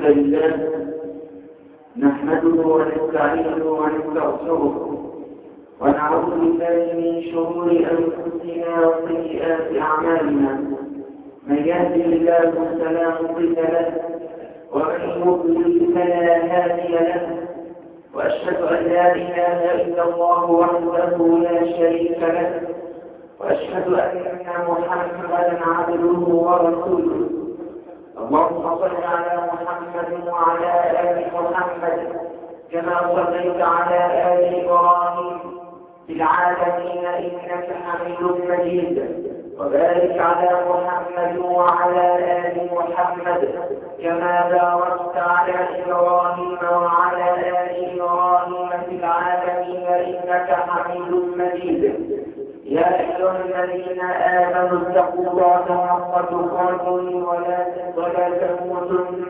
الحمد لله نحمده ونستعينه ونستغفره ونعوذ بالله من شرور أنفسنا وسيئات أعمالنا. من يهده الله فلا مضل له ومن يضلل فلا هادي له. وأشهد أن لا إله إلا الله وحده لا شريك له. وأشهد أن محمدا عبده ورسوله. اللهم صل على وعلى آل محمد كما صليت على آل إبراهيم في العالمين إنك حميد مجيد. وبارك على محمد وعلى آل محمد كما باركت على إبراهيم وعلى آل إبراهيم في العالمين إنك حميد مجيد. يا أيها الذين آمنوا اتقوا الله حق تقاته ولا تموتن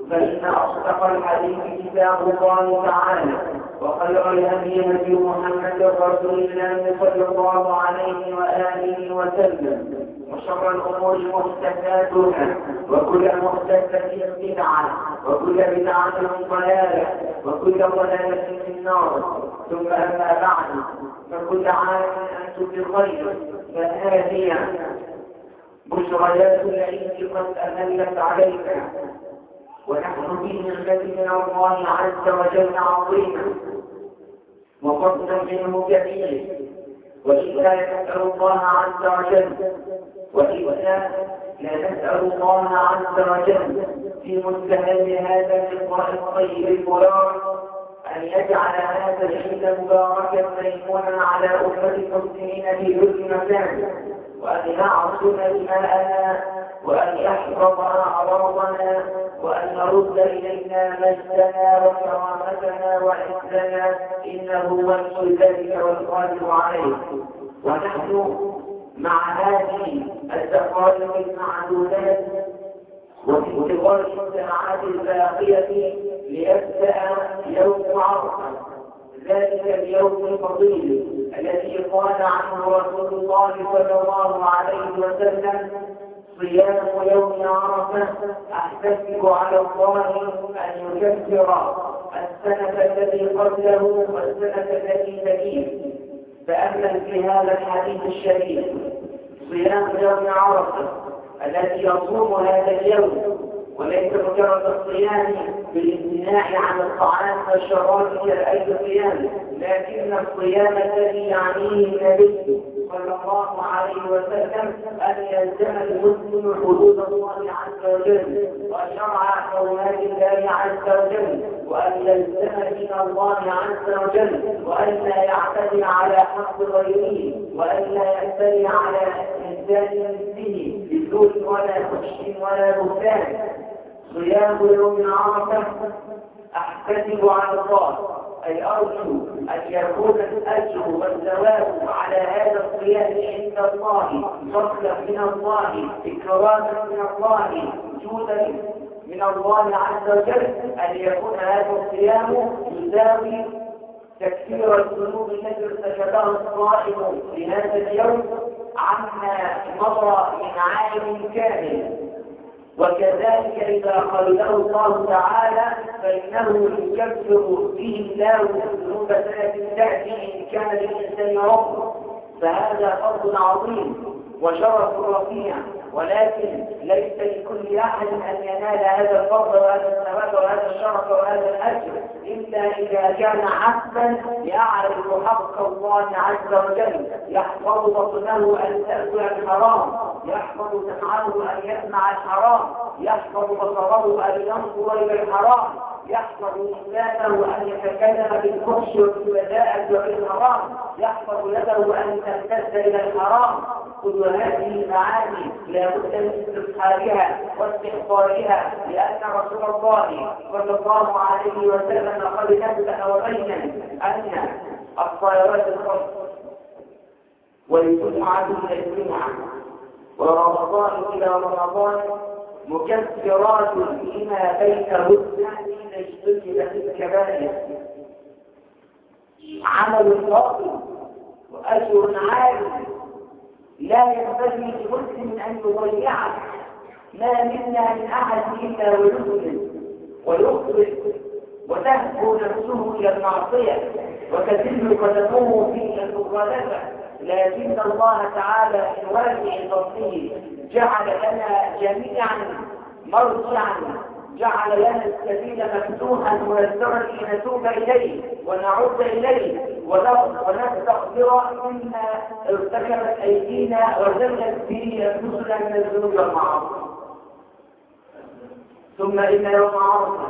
فإن أصدق الحديث كتاب الله تعالى وخير الهدي هدي محمد رسول الله صلى الله عليه وآله وسلم وشر الأمور محدثاتها وكل محدثة بدعة وكل بدعة ضلالة وكل ضلالة في النار ثم أما بعد فكل عام أنتم بخير فهذه بشريات العيد قد أهلت عليك ونحن في نعمة من الله عز وجل عظيمة وفضل منه كبير وإلا نسأل الله عز وجل وإلا لا نسأل الله عز وجل في مستهل هذا اللقاء الطيب المبارك أن يجعل هذا العيد مباركا ميمونا على أمة المسلمين في كل مكان. وأن يعصم دماءنا وأن يحفظ أعراضنا وأن يرد إلينا مجدنا وكرامتنا وعزنا إنه ولي ذلك والقادر عليه. ونحن مع هذه الدقائق المعدودات وانتظار الساعات الباقية ليبدأ يوم عرفة. ذلك اليوم الفضيل الذي قال عنه رسول الله صلى الله عليه وسلم صيام يوم عرفة أحتسب على الله أن يكفر السنة التي قبله والسنة التي تليه فأمل في هذا الحديث الشريف صيام يوم عرفة الذي يصوم هذا اليوم وليس مجرد الصيام بالامتناع عن الطعام والشراب كأي صيام لكن الصيام الذي يعنيه النبي. صلى الله عليه وسلم أن يلزم المسلم حدود الله عز وجل وشرع حرمات الله عز وجل وأن يلزم دين الله عز وجل وأن لا يعتدي على حق غيره وأن لا يعتدي على إنسان مثله بسوء ولا فحش ولا بهتان. صيام يوم عرفة أحتسب على الله أي أرجو أن يكون الأجر والثواب على هذا الصيام عند الله فضلا من الله إكراما من الله جودا من الله عز وجل أن يكون هذا الصيام يساوي تكفير الذنوب التي ارتكبها الصائم في هذا اليوم عما مضى من عام كامل. وكذلك إذا قبله الله تعالى فإنه يكفر به الله ذنوب سنة تأتي إن كان للإنسان رب. فهذا فضل عظيم وشرف رفيع. ولكن ليس لكل أحد أن ينال هذا الفضل وهذا الثواب وهذا الشرف وهذا الأجر. إلا إذا كان عبدا يعرف حق الله عز وجل. يحفظ بطنه أن تأكل الحرام. يحفظ سمعه أن يسمع الحرام يحفظ بصره أن ينظر إلى الحرام يحفظ لسانه أن يتكلم بالفحش والبذاءة وبالحرام يحفظ يده أن تمتد إلى الحرام. كل هذه المعاني لا بد من استصحابها واستحضارها لأن رسول الله صلى الله عليه وسلم قد نبه وبين أن الصلوات الخمس والجمعة إلى الجمعة. ورمضان إلى رمضان مكفرات لما بينهن إذا اجتنبت الكبائر. عمل باطل وأجر عالي لا ينبغي لمسلم أن يضيعه ما منا من أحد إلا ويذنب ويخطئ وتهبو نفسه إلى المعصية وتزل قدمه في المخالفة لكن الله تعالى في واسع فضله جعل لنا جميعا مرجعا جعل لنا السبيل مفتوحا ميسرا لنتوب إليه ونعود إليه ونستغفر مما ارتكبت أيدينا وزلت به انفسنا من الذنوب والمعاصي. ثم إن يوم عرفة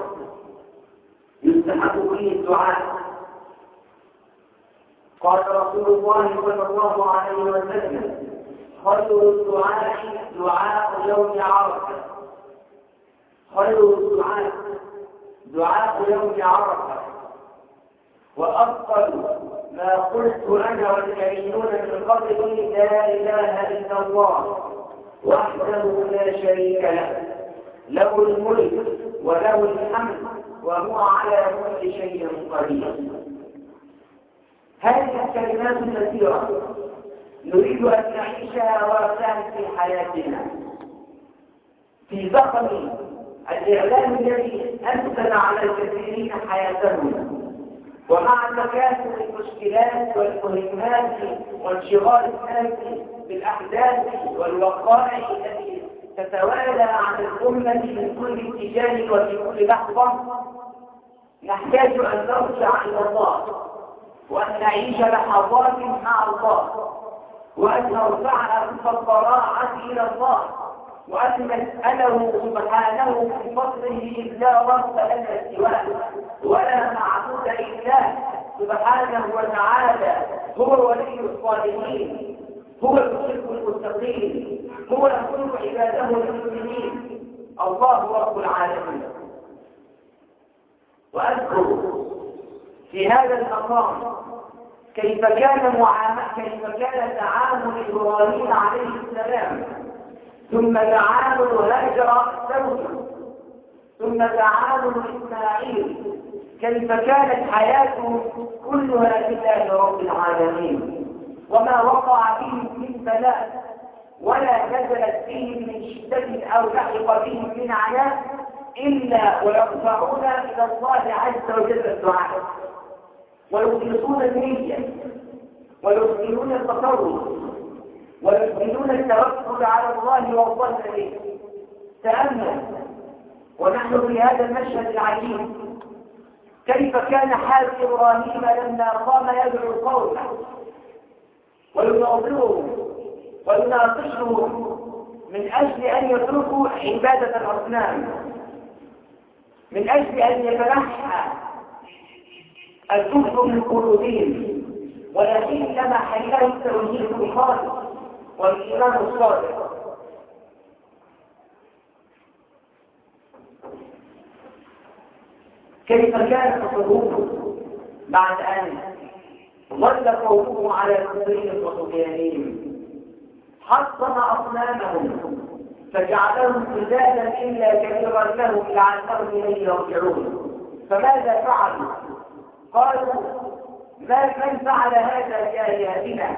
يستحق فيه الدعاء. قال رسول الله صلى الله عليه وسلم خير الدعاء دعاء يوم عرفة. خير الدعاء دعاء يوم عرفة. وأفضل ما قلت أنا والكريمون من قبل لا إله إلا الله وحده لا شريك له. له الملك وله الحمد وهو على كل شيء قدير. هذه الكلمات الكثيرة نريد أن نعيشها وأساهم في حياتنا. في ضخم الإعلام الذي أنزل على الكثيرين حياتهم. ومع تكاثر المشكلات والمهمات وانشغال الناس بالأحداث والوقائع التي تتوالى عن الأمة من كل اتجاه وفي كل لحظة نحتاج أن نرجع إلى الله. وأن نعيش لحظات مع الله وأن نرفع أنف الضراعة إلى الله وأن نسأله سبحانه من فضله لا رب لنا سواه ولا معبود إلا سبحانه وتعالى. هو ولي الصالحين هو المحب المتقين هو ينصر عباده المسلمين الله رب العالمين. وأذكر في هذا المقام كيف كان معامل كيف كان تعامل إبراهيم عليه السلام. ثم تعامل هاجر زوجه ثم تعامل إسماعيل. كيف كانت حياته كلها لله رب العالمين. وما وقع فيه من بلاء ولا نزلت فيه من شدة أو لحق فيه من عناء إلا ويرفعون إلى الله عز وجل الدعاء. ويخلصون النية ويحسنون التصرف ويحسنون التوكل على الله والظن به تأمل ونحن في هذا المشهد العجيب كيف كان حال إبراهيم لما قام يدعو القوم ويناظرهم ويناقشهم من أجل أن يتركوا عبادة الأصنام من أجل أن يتنحى الكفر من قلوبهم ولكن لما حياه التوحيد الخالص والإيمان الصادق. كيف كانت حروبه بعد أن ظل قومه على كفرهم وطغيانهم؟ حصن أصنامهم فجعلهم سدادا إلا كثيرا لهم لعلهم إليه يرجعون. فماذا فعلوا؟ قالوا ما من فعل هذا بآياتنا؟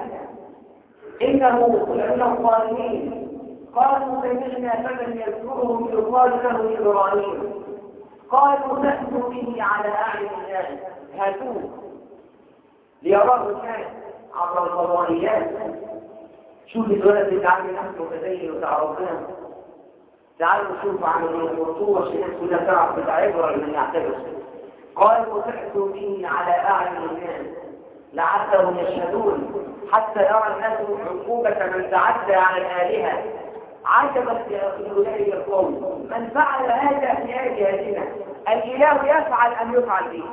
إنه لمن الظالمين. قالوا سمعنا فمن يذكرهم يقال له إبراهيم. قالوا نأتوا به على أعين الناس. هاتوه ليراه الناس عبر الفضائيات شوف اللي عامل نفسه متدين وتعرفنا. تعالوا شوفوا عملية الخطوه شيء كلها تعرف بتعبر من يعتبر قالوا تأتوا به على أعين الناس. لعلهم يشهدون. حتى يرى الناس عقوبة من تعدى على الآلهة عجبت لأولئك القوم من فعل هذا في آلهتنا؟ الإله يفعل أم يفعل به.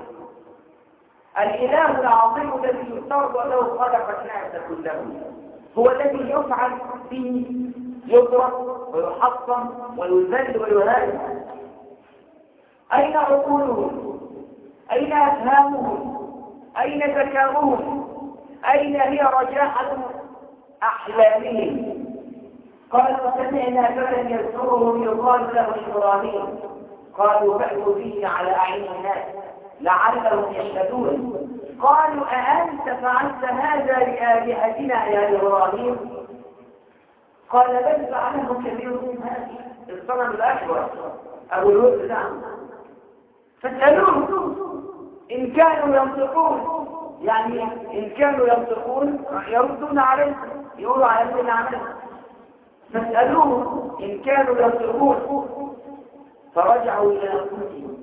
الإله العظيم الذي يفترض له خلق الناس كلهم. هو الذي يفعل به. يضرب ويحطم ويذل ويهان أين عقولهم؟ أين أفهامهم؟ أين ذكاؤهم؟ أين هي رجاحة أحلامهم؟ قالوا سمعنا فتى يذكرهم يقال له إبراهيم. قالوا فأتوا به على أعين الناس لعلهم يشهدون. قالوا أأنت فعلت هذا لآلهتنا يا إبراهيم؟ قال بل فعله كبيرهم هذا الصنم الأكبر أبو الوزن نعم. فاسألوه. إن كانوا ينطقون يعني إن كانوا ينطقون يردون عليكم يقولوا على من عملنا فاسألوه إن كانوا ينطقون. فرجعوا إلى أنفسهم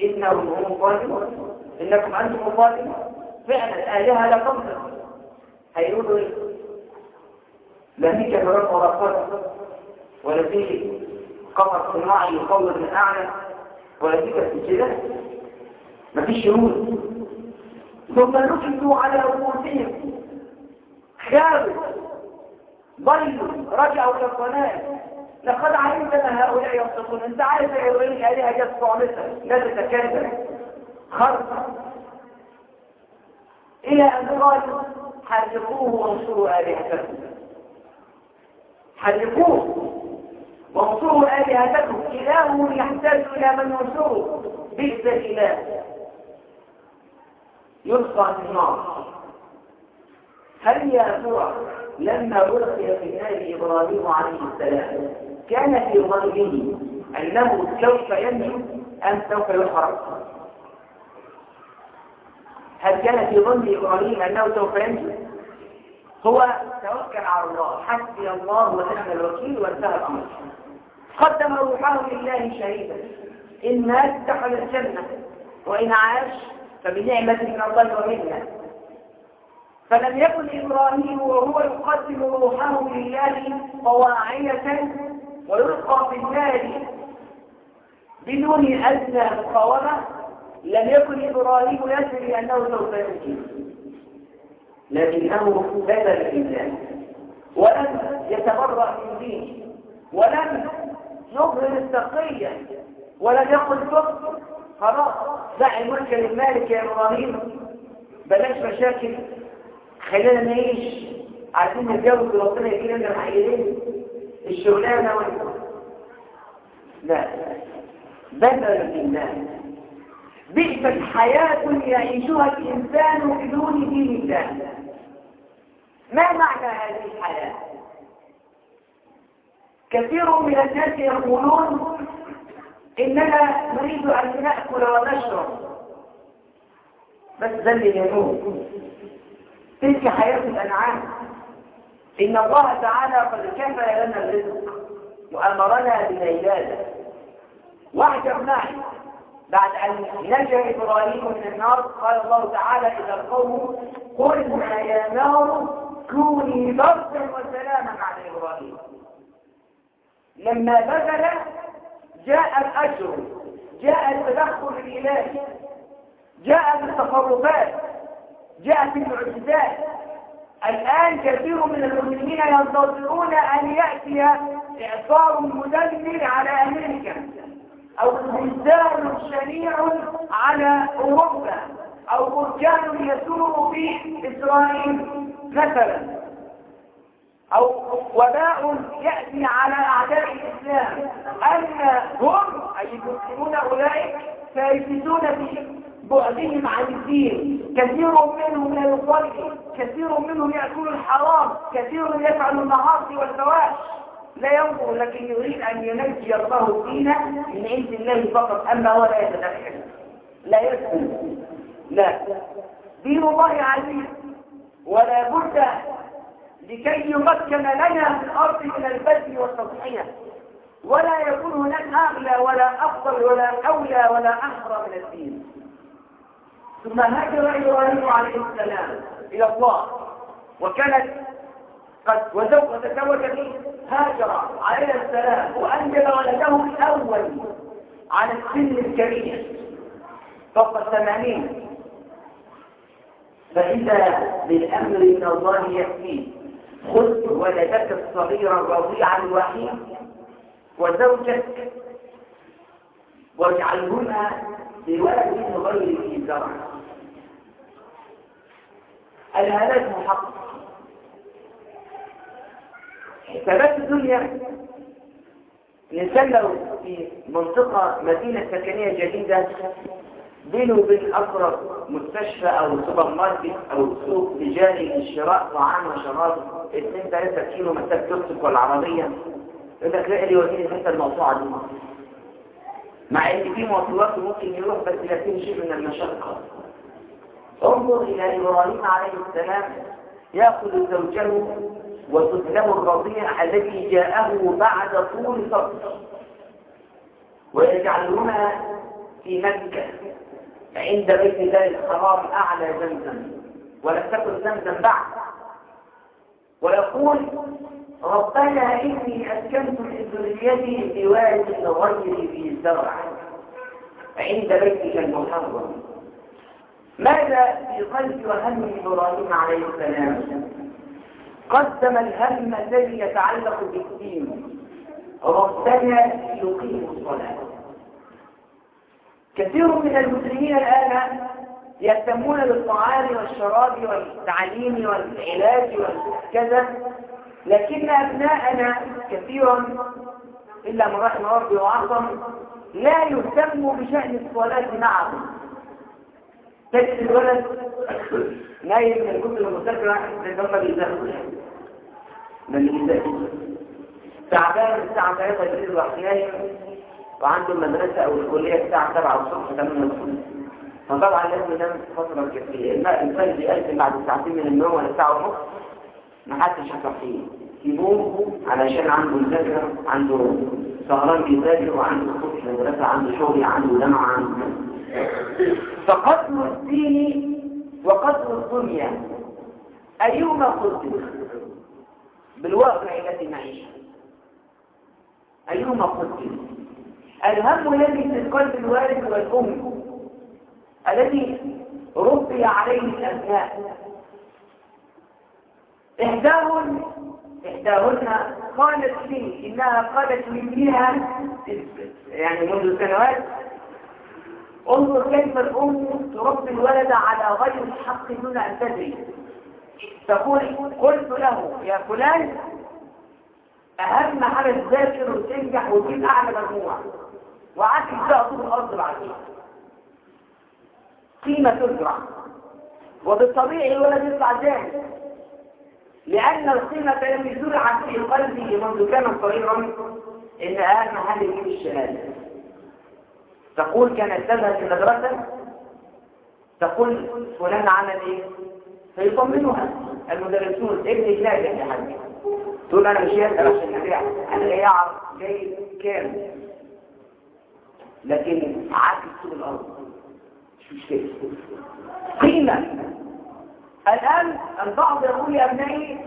إنهم هم الظالمون. إنكم أنتم الظالمون. فعلا الآلهة لا تنطق هيقولوا إيه؟ لا في كاميرات ولا قدر ولا في قمر صناعي يصور من أعلى ولا في مفيش شهود. ثم نكتوا على رؤوسهم. خارج. ضلوا رجعوا إلى لقد علمت أن هؤلاء ينطقون. أنت عارف يا إبراهيم الالهه جت صامتة. لا تتكلم. خرصا إلى أن قالوا حرقوه وانصروا آلهتكم. حرقوه وانصروا آلهتكم. اله يحتاج إلى من ينصره. بئس الإله. يلقى في النار. هل يا ترى لما ألقي في نار إبراهيم عليه السلام كان في ظنه أنه سوف ينجو أم سوف يحرق؟ هل كان في ظن إبراهيم أنه سوف ينجو؟ هو توكل على الله حسبي الله ونعم الوكيل وانتهى الأمر قدم روحه لله شهيدا. إن مات دخل الجنة وإن عاش فبنعمة من الله ومنا فلم يكن إبراهيم وهو يقدم روحه لله طواعية ويلقى في النار بدون أدنى مقاومة لم يكن إبراهيم يدري أنه سوف يمكن لكنه بذل لله ولم يتبرأ من دينه ولم يظهر التقية. ولم يقل كفر خلاص. دع الملك للمالك يا إبراهيم. بلاش مشاكل. خلينا نعيش. عايزين نتجوز وربنا يجي لنا الحقيقين الشغلانة وال لا. بدل لله بئس الحياة يعيشها الإنسان بدون دين الله. ما معنى هذه الحياة؟ كثير من الناس يقولون إننا نريد أن نأكل ونشرب. بس اللي يموت تلك حياة الأنعام. إن الله تعالى قد كفى لنا الرزق وأمرنا بالعبادة. واحجب معي بعد أن نجا إبراهيم من النار قال الله تعالى إلى القوم قلنا يا نار كوني بردا وسلاما على إبراهيم. لما بذل جاء الأجر جاء التدخل الإلهي جاء بالتصرفات جاءت المعجزات. الآن كثير من المسلمين ينتظرون أن يأتي إعصار مدمر على أمريكا أو زلزال شنيع على أوروبا أو بركان يسور في إسرائيل مثلا. أو وباء يأتي على أعداء الإسلام. أن هم أي المسلمون أولئك سيفسدون في بعدهم عن الدين. كثير منهم لا يصلي كثير منهم يأكل الحرام كثير يفعل المعاصي والفواحش. لا ينظر لكن يريد أن ينجي الله الدين من عند الله فقط. أما هو لا يتدخل. لا يسلم لا. دين الله عزيز ولا بد لكي يمكن لنا في الأرض من البذل والتضحية. ولا يكون هناك أغلى ولا أفضل ولا أولى ولا أحرى من الدين. ثم هاجر إبراهيم عليه السلام إلى الله. وكانت قد وتزوج به هاجر عليه السلام. وأنجب ولده الأول على السن الكبير فوق الثمانين. فإذا بالأمر من الله يكفيه خذ ولدك الصغير الرضيع الوحيد وزوجك. واجعلهما بولد غير ذي زرع الهلاك محقق حسابات الدنيا. الإنسان لو في منطقة مدينة سكنية جديدة بينه وبين أقرب مستشفى أو سوبر ماركت أو سوق تجاري للشراء طعام وشراب. 2 3 كيلو مسافة توك والعربية يقول لك لا اللي يوديني الحتة المقطوعة دي. مع إن في مواصلات ممكن يروح بس لا شيء من المشقة. انظر إلى إبراهيم عليه السلام يأخذ زوجه وطفله الرضيع الذي جاءه بعد طول صبر ويجعلهما في مكة. عند بيت الله الحرام أعلى زمزم ولم تكن زمزم بعد. ويقول ربنا إني أسكنت من ذريتي بواد غير ذي زرع. عند بيتك المحرم. ماذا في قلب وهم إبراهيم عليه السلام؟ قدم الهم الذي يتعلق بالدين. ربنا يقيم الصلاة. كثير من المسلمين الآن يهتمون بالطعام والشراب والتعليم والعلاج وكذا لكن أبناءنا كثيرا إلا من رحم ربي وعظم لا يهتموا بشأن الصلاة معهم تجد الولد نايم من الكتب لأن هم بيذاكروا من بيذاكروا تعبان الساعة 3 بالليل راح نايم. وعنده المدرسة أو الكلية الساعة 7 الصبح 8 الصبح فطبعا لازم ينام فترة كثيرة. الإنسان بيأذن بعد ساعتين من النوم ولا ساعة ونص ما حدش يصحيه يقوم علشان عنده مذاكرة عنده سهران بيذاكر وعنده صبح مدرسة عنده شغل عنده جامعة عنده فقتل الدين وقتل الدنيا. أيهما قتل بالواقع الذي نعيشه. أيهما قتل الهم الذي في قلب الوالد والأم الذي ربي عليه الأبناء. إحداهن إحداهن قالت لي إنها قالت لابنها يعني منذ سنوات انظر كيف الأم تربي الولد على غير الحق دون أن تدري. تقول قلت له يا فلان أهم حاجة تذاكر وتنجح وتجيب أعلى مجموعة. وعاك تبدأ طول الأرض بعدين قيمة تزرع وبالطبيعي الولد يطلع ذلك لأن القيمة لم زرعت في قلبه منذ كان صغيرا إن أهم حاجة يجيب الشهادة. تقول كانت تذهب في المدرسة؟ تقول فلان عمل إيه؟ فيطمنها. المدرسون ابنك لا يا حاجة تقول أنا مش هسأل عشان نبيع أنا يعرف جاي كام. لكن عاكس طول الأرض. مش مشكلة. قيمة. الآن البعض يقول يا ابنائي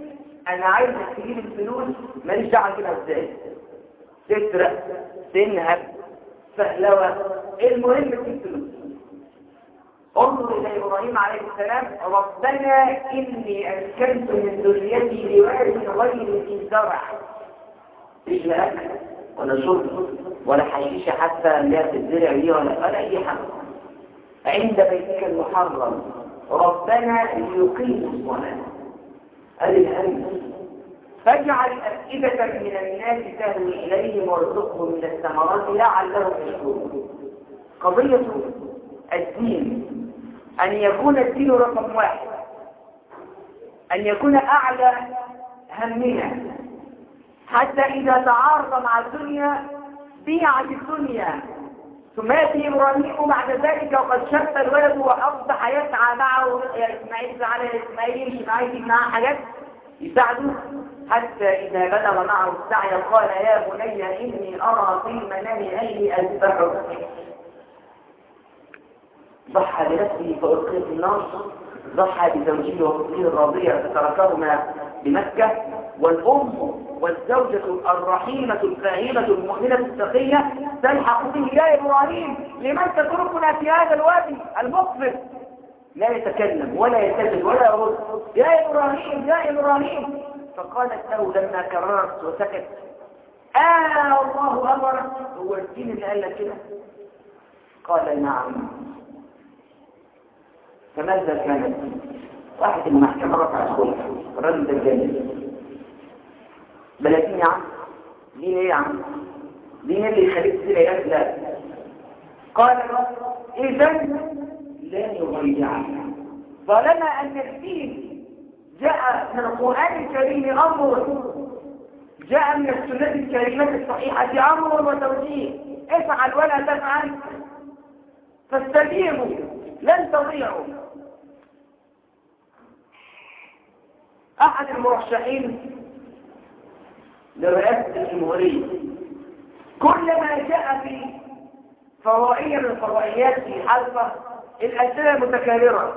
أنا عايز تجيب الفلوس ماليش دعوة كده إزاي؟ تسرق تنهب فهلوة. المهم في الفلوس انظر إلى إبراهيم عليه السلام ربنا إني أسكنت من ذريتي بواد غير ذي زرع. مش لا أكل ولا شرب ولا حشيشة حتى لا تزرع لي ولا ولا أي حاجة. عند بيتك المحرم ربنا ليقيموا الصلاة. هذه الأمر فاجعل أفئدة من الناس تهوي إليهم وارزقهم من الثمرات لعلهم يشكرون. قضية الدين أن يكون الدين رقم واحد. أن يكون أعلى همنا. حتى إذا تعارض مع الدنيا بيعت الدنيا. ثم يأتي إبراهيم بعد ذلك وقد شف الولد وأصبح يسعى معه إسماعيل على إسماعيل إسماعيل معه حاجات. يساعده حتى إذا بلغ معه السعي قال يا بني إني أرى في المنام أني أذبحك ضحى بنفسه فألقي في النار ضحى بزوجه وفصيل الرضيع فتركهما بمكة. والأم والزوجة الرحيمة الفاهمة المؤمنة التقية تلحق به يا إبراهيم لمن تتركنا في هذا الوادي المقبل؟ لا يتكلم ولا يتكلم ولا يرد. يا إبراهيم يا إبراهيم. فقالت له لما كررت وسكت آه الله أمرك. هو الدين اللي قال لك كده؟ قال نعم. فماذا كانت واحد المحكمة رفع الخلف رد الجانب بلاتين يا عم. دين إيه يا عم. دين اللي يخليك تصير عيال لا. قال اذا لن يضيعك طالما أن الدين جاء من القرآن الكريم أمر. جاء من السنة الكريمة الصحيحة أمر وتوجيه. افعل ولا تفعل. فاستجيبوا لن تضيعوا. أحد المرشحين لرئاسة الجمهورية كلما جاء في فضائية من الفضائيات في حلقة الأسئلة متكررة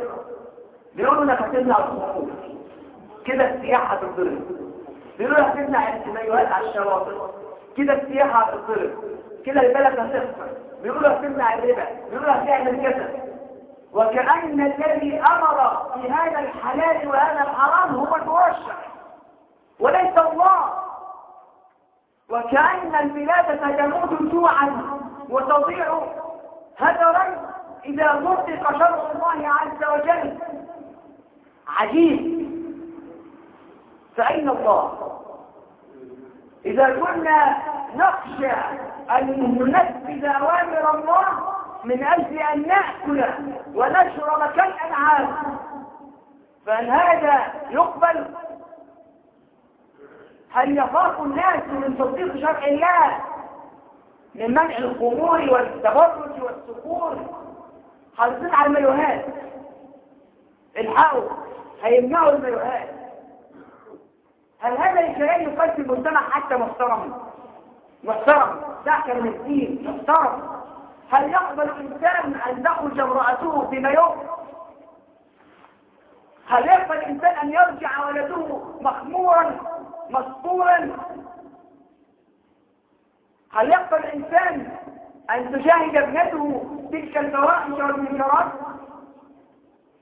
بيقولوا لنا فتبنى الصفوف كده السياحة تضرب بيقولوا لنا تمنع السمايوات على الشواطئ. كده السياحة هتضرب كده البلد هتخسر. بيقولوا تمنع الربا. بيقولوا تعمل كذا. وكأن الذي أمر في هذا الحلال وهذا الحرام هو المرشح وليس الله. وكأن البلاد تموت جوعا وتضيع هدرا إذا طبق شرع الله عز وجل. عجيب. فأين الله؟ إذا كنا نخشى أن ننفذ أوامر الله من أجل أن نأكل ونشرب كالأنعام. فهل هذا يقبل؟ هل يخاف الناس من تطبيق شرع الله؟ من منع الخمور والتبرج والسكور؟ حريصين على الملوهات؟ الحقوا هيمنعوا الملوهات. هل هذا الكلام في المجتمع حتى محترم؟ محترم من الدين محترم. هل يقبل الإنسان أن تخرج امرأته في مايوه هل يقبل الإنسان أن يرجع ولده مخمورا مسطورا؟ هل يقبل الإنسان أن تشاهد ابنته تلك الفواحش والمنكرات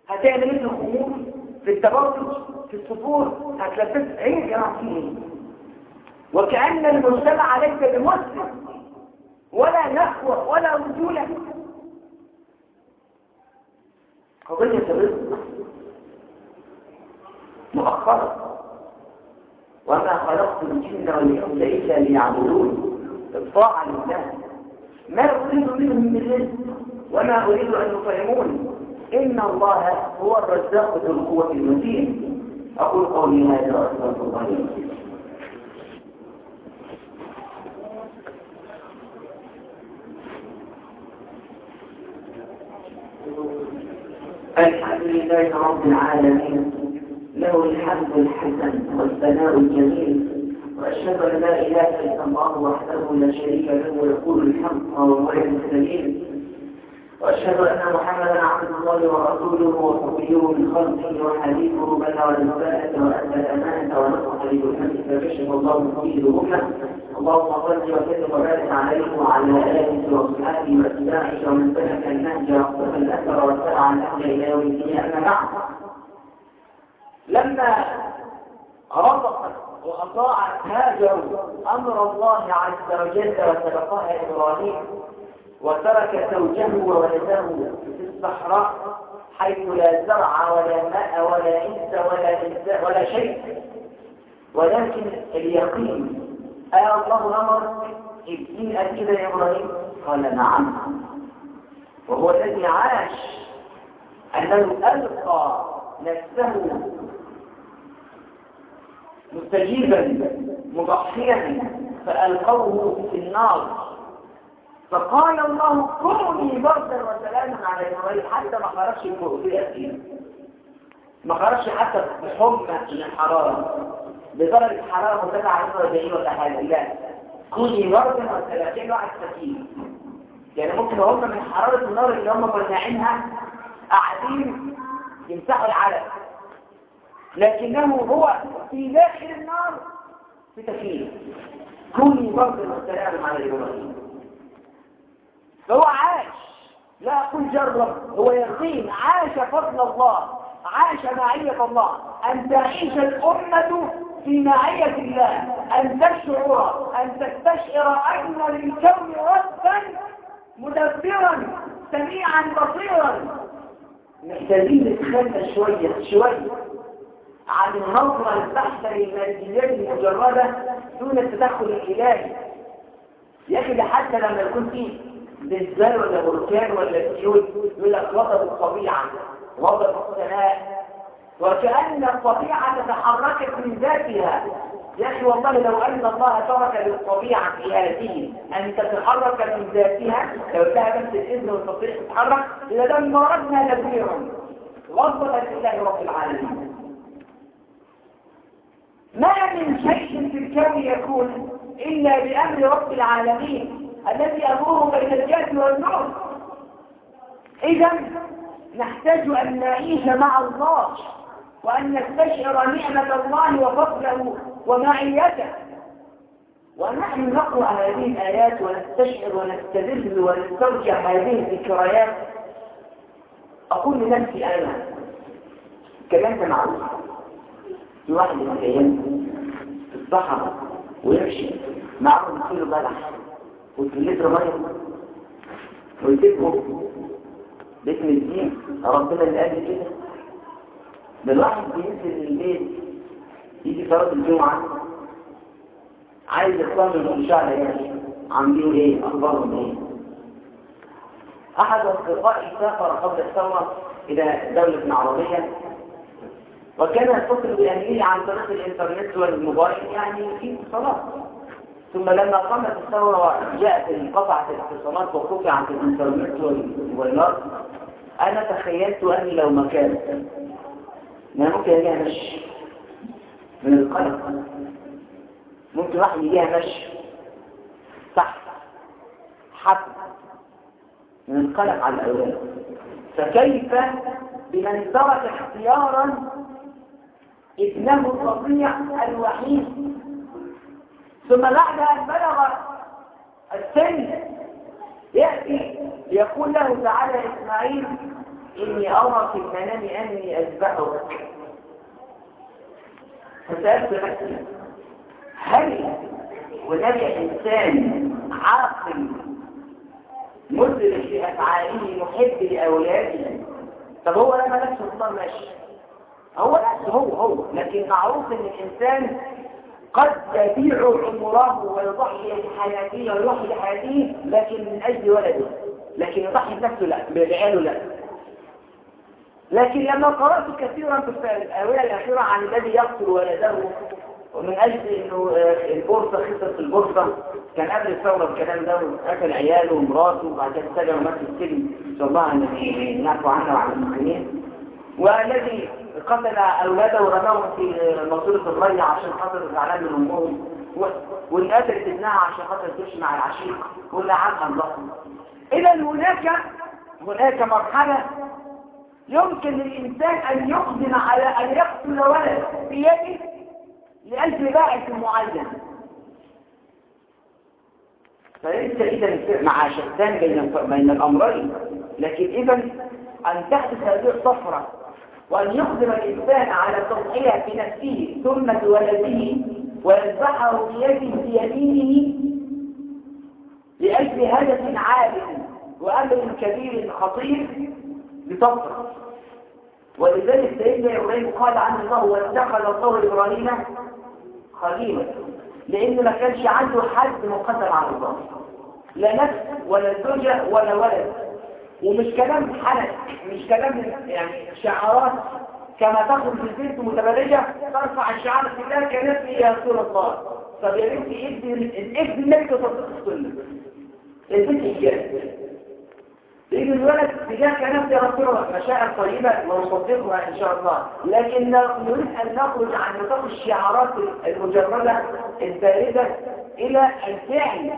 هتعمل مثل الخمور في التبرج في الصفور هتلبس عين يا وكأن المجتمع ليس بمسلم. ولا نخوة ولا رجولة. قضية الرزق مؤخرة وما خلقت الجن والإنس إلا ليعبدون. الطاعة لله. ما أريد منهم من رزق وما أريد أن يطعمون. إن الله هو الرزاق ذو القوة المتين. أقول قولي هذا وأستغفر الله لي الحمد لله رب العالمين. له الحمد الحسن والثناء الجميل. وأشهد أن لا إله إلا الله وحده لا شريك له يقول الحق وهو السليم وأشهد أن محمدا عبد الله ورسوله وصفيه من خلقه وحبيبه بلغ الرسالة وأدى الأمانة ونصح للأمة فكشف الله به الأمة اللهم صل وسلم وبارك عليه وعلى آله وصحبه واتباعه ومن سلك النهج واقتفى الأثر واتبع الأمر إلى يوم الدين أما بعد. لما رفقت وأطاعت هاجر أمر الله عز وجل وسبقها إبراهيم وترك زوجه وولده في الصحراء حيث لا زرع ولا ماء ولا إنس ولا إنسان ولا شيء ولكن اليقين أي الله أمر ابن أكيد يا إبراهيم قال نعم. وهو الذي عاش أنه ألقى نفسه مستجيبا مضحيا فألقوه في النار. فقال الله كوني بردا وسلاما على إبراهيم حتى ما خرجش في ما خرجش حتى بحمى من الحرارة بدرجة حرارة مرتفعة عن 40 ولا حاجة؟ لا. كوني بردا وسلاما واحد سكين يعني ممكن هم من حرارة النار اللي هم مولعينها قاعدين يمسحوا العلم. لكنه هو في داخل النار في تكليف كوني برد والسلام على إبراهيم فهو عاش. لا أقول جرب. هو يقين. عاش فضل الله. عاش معية الله أن تعيش الأمة في معية الله أن تشعر أن تستشعر أن للكون ربا مدبرا سميعا بصيرا. محتاجين نتخلى شوية شوية عن النظرة البحثة للماديات المجردة دون التدخل الإلهي. يا أخي حتى لما يكون في زلزال ولا بركان ولا سيول يقول لك وضع الطبيعة. وضع وكأن الطبيعة تحركت من ذاتها. يا أخي والله لو أن الله ترك للطبيعة في هذه أن تتحرك من ذاتها لو لها بس الإذن والتصريح تتحرك لدمرتنا كثيرا وضبط لله رب العالمين. ما من شيء في الكون يكون إلا بأمر رب العالمين الذي أمره بين الجهل والنور. إذا نحتاج أن نعيش مع الله وأن نستشعر نعمة الله وفضله ومعيته. ونحن نقرأ هذه الآيات ونستشعر ونستدل ونسترجع هذه الذكريات. أقول لنفسي أنا كلمت معروف في واحد من الأيام في الصحراء ويمشي معه كيلو بلح وكلتر ميه ويسيبه باسم الدين ربنا اللي قال كده. ده بينزل البيت يجي صلاة الجمعة عايز يطمن الله يعني عاملين إيه؟ اخبارهم إيه؟ أحد اصدقائي سافر قبل الثورة إلى دولة عربيه وكان يتصل بأهله عن طريق الإنترنت والموبايل يعني في اتصالات ثم لما قامت الثورة جاءت انقطعت الاتصالات وقطعت الإنترنت والموبايلات أنا تخيلت أني لو مكان ما ممكن يجيها مشي من القلق. ممكن واحد يجيها مشي. صح. حب من القلق على الأولاد. فكيف بمن ترك اختيارا ابنه الرضيع الوحيد؟ ثم بعد أن بلغ السن يأتي يقول له تعالى إسماعيل إني أرى في المنام أني أذبحك. فسألت نفسي هل هناك إنسان عاقل مدرك لأفعاله محب لأولاده؟ طب هو لما نفسه الله ماشي هو نفسه هو هو لكن معروف إن الإنسان قد يبيع عمره ويضحي بحياته ويضحي بحياته لكن من أجل ولده. لكن يضحي بنفسه لا بعياله لا. لكن لما قرأت كثيرا في الآية الأخيرة عن الذي يقتل ولده ومن أجل أنه البورصة خسرت البورصة كان قبل الثورة الكلام ده قتل عياله ومراته وبعد كده سجن ومات في السجن. نسأل الله أن يعفو عنا وعن المسلمين والذي قتل أولاده ورماهم في مصيرة الري عشان خاطر زعلان من أمهم. واللي قتلت ابنها عشان خاطر تمشي مع العشيق. واللي عنها الله. إذا هناك هناك مرحلة يمكن للإنسان أن يقدم على أن يقتل ولد بيده لأجل باعث معين. فليس إذا مع شتان بين بين الأمرين. لكن إذا أن تحدث هذه الطفرة وأن يقدم الإنسان على التضحية بنفسه ثم بولده ويذبحه بيده بيمينه لأجل هدف عال وأمر كبير خطير بطفرة ولذلك سيدنا إبراهيم قال عنه الله واتخذ الله إبراهيم خليلا لأنه ما كانش عنده حد مقدر على الله. لا نفس ولا زوجة ولا ولد. ومش كلام حلق مش كلام يعني شعارات. كما تخرج البنت متبرجة ترفع الشعار الله كنفسي يا رسول الله. طب يا بنتي ادي الابن النبي تصدق السنة البنت حجاب لأن الولد تجاه كنفسي يا رسول الله مشاعر طيبة ونصدقها إن شاء الله. لكن نريد أن نخرج عن نطاق الشعارات المجردة الباردة إلى الفعل.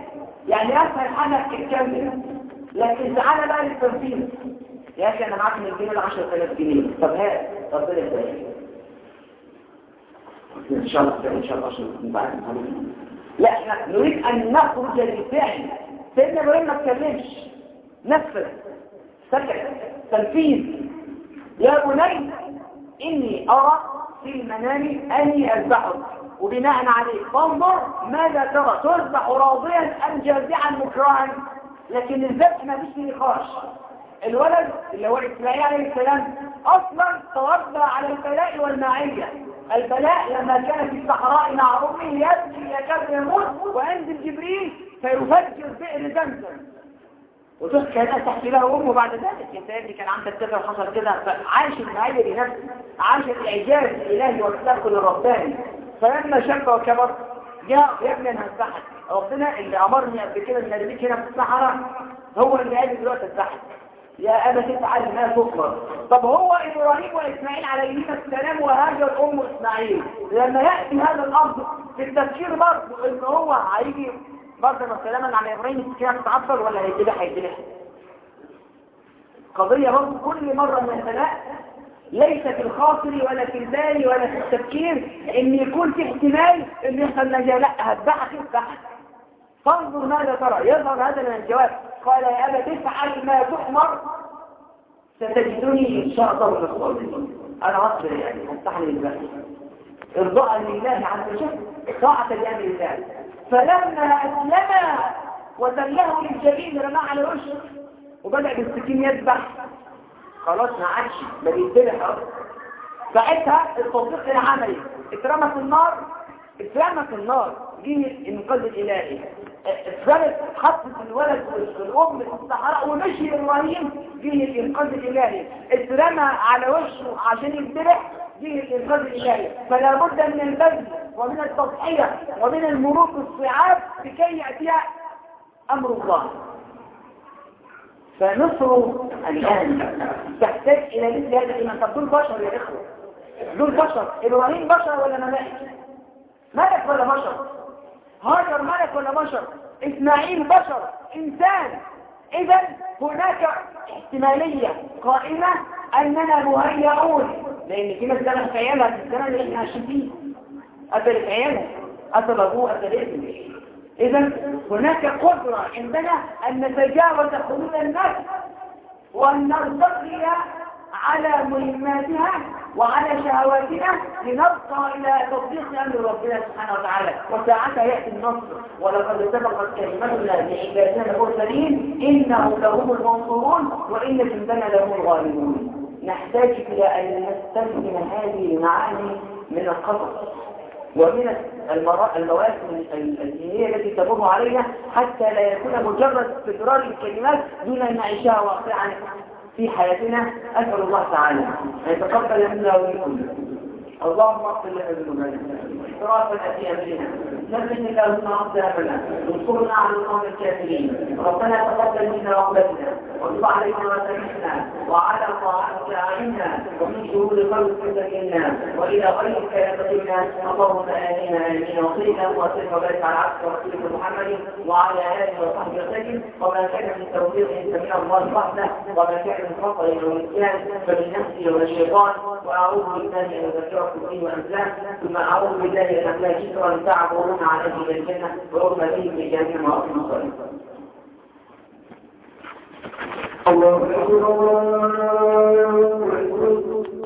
يعني أسهل حاجة تتكلم لكن تعالى بقى للتنفيذ يا أخي أنا معاك من الجنيه ل 10000 جنيه. طب هات ربنا يسهل إن شاء الله إن شاء الله لا إحنا نريد أن نخرج للفعل. سيدنا إبراهيم ما اتكلمش. نفذ سكت تنفيذ. يا بني إني أرى في المنام أني اذبحك وبناء عليه فانظر ماذا ترى. تذبح راضيا أم جازعا مكرها؟ لكن الذبح ما فيش نقاش الولد اللي هو إسماعيل عليه السلام أصلا تربى على البلاء والمعية. البلاء لما كان في الصحراء مع أمه يبكي يكاد يموت وينزل جبريل فيفجر بئر زمزم. وتحكي أنها تحكي له أمه بعد ذلك. أنت ابني كان عندك كذا وحصل كده فعاش المعية لنفسه. عاش الإعجاز الإلهي والتدخل الرباني فلما شاب وكبر جاء يا ابني أنا هسبحك ربنا اللي أمرني قبل كده إن أرميك هنا في الصحراء هو اللي قال دلوقتي اسبحك يا أبا تفعل ما تؤمر طب هو إبراهيم وإسماعيل عليهما السلام وهاجر أم إسماعيل. لما يأتي هذا الأمر في التفكير برضه إن هو هيجي برضه ما سلاما على إبراهيم السكينة تتعبر ولا هيتبح هيتبح قضية برضه كل مرة من البلاء ليس في الخاطر ولا في البال ولا في التفكير إن يكون في احتمال إن يحصل نجاة. لا هتبحث هتبحث فانظر ماذا ترى. يظهر هذا من الجواب. قال يا أبا تفعل ما تؤمر. ستجدني إن شاء الله أنا أصبر يعني أفتح لي البحث إرضاء لله عز وجل طاعة لأمر الله. فلما أسلم وسله للجبين رماه على وشه وبدأ بالسكين يذبح. خلاص ما عادش ما بيتذبح ساعتها التطبيق العملي. اترمى في النار. اترمى في النار. جه الانقاذ الإلهي. اترمت حطت الولد والأم في الصحراء ومشي إبراهيم جه الانقاذ الإلهي. اترمى على وشه عشان يذبح جه الانقاذ الإلهي. فلا بد من البذل ومن التضحية ومن الملوك الصعاب لكي يأتي أمر الله. فمصر الآن. تحتاج إلى مثل هذا الإيمان طب دول بشر يا إخوة. دول بشر. إبراهيم بشر ولا ملائكة ملك ولا بشر؟ هاجر ملك ولا بشر؟ إسماعيل بشر إنسان. إذا هناك احتمالية قائمة أننا مهيئون لأن في في عيالها في الزمن اللي إحنا عايشين فيه. قتلت عيالها قتل أبوه قتل ابنه إذا هناك قدرة عندنا أن نتجاوز حدود النفس وأن نرتقي على مهماتها وعلى شهواتنا لنبقى إلى تطبيق أمر ربنا سبحانه وتعالى. وساعتها يأتي النصر. ولقد سبقت كلمتنا لعبادنا المرسلين. إنهم لهم المنصورون وإن جندنا لهم الغالبون. نحتاج إلى أن نستخدم هذه المعاني من القصص ومن المواسم الدينية التي تمر علينا حتى لا يكون مجرد تكرار الكلمات دون أن نعيشها واقعا. في حياتنا أسأل الله تعالى أن يتقبل منا ومنكم. اللهم اغفر لنا ذنوبنا اسرافا في امرنا نزل اللهم اقدامنا وانصرنا على القوم الكافرين. ربنا تقبل منا رغبتنا وتب علينا وسامحنا وعلى طاعتك أعنا. ومن شرور خلقك منا وإلى غيرك يقدمنا اللهم آمين. آمين. وصل اللهم وسلم وبارك على عبدك ورسولك محمد وعلى آله وصحبه وسلم. وما كان من توفيق سميع الله وحده وما كان من خطا أو نسيان فمن وأعوذ بالله ان اذكرك وانساه ثم أعوذ بالله لا شكرا تعبرون عليه إلى الجنة ويرمى به في جميع مواطن الصلاه الله الله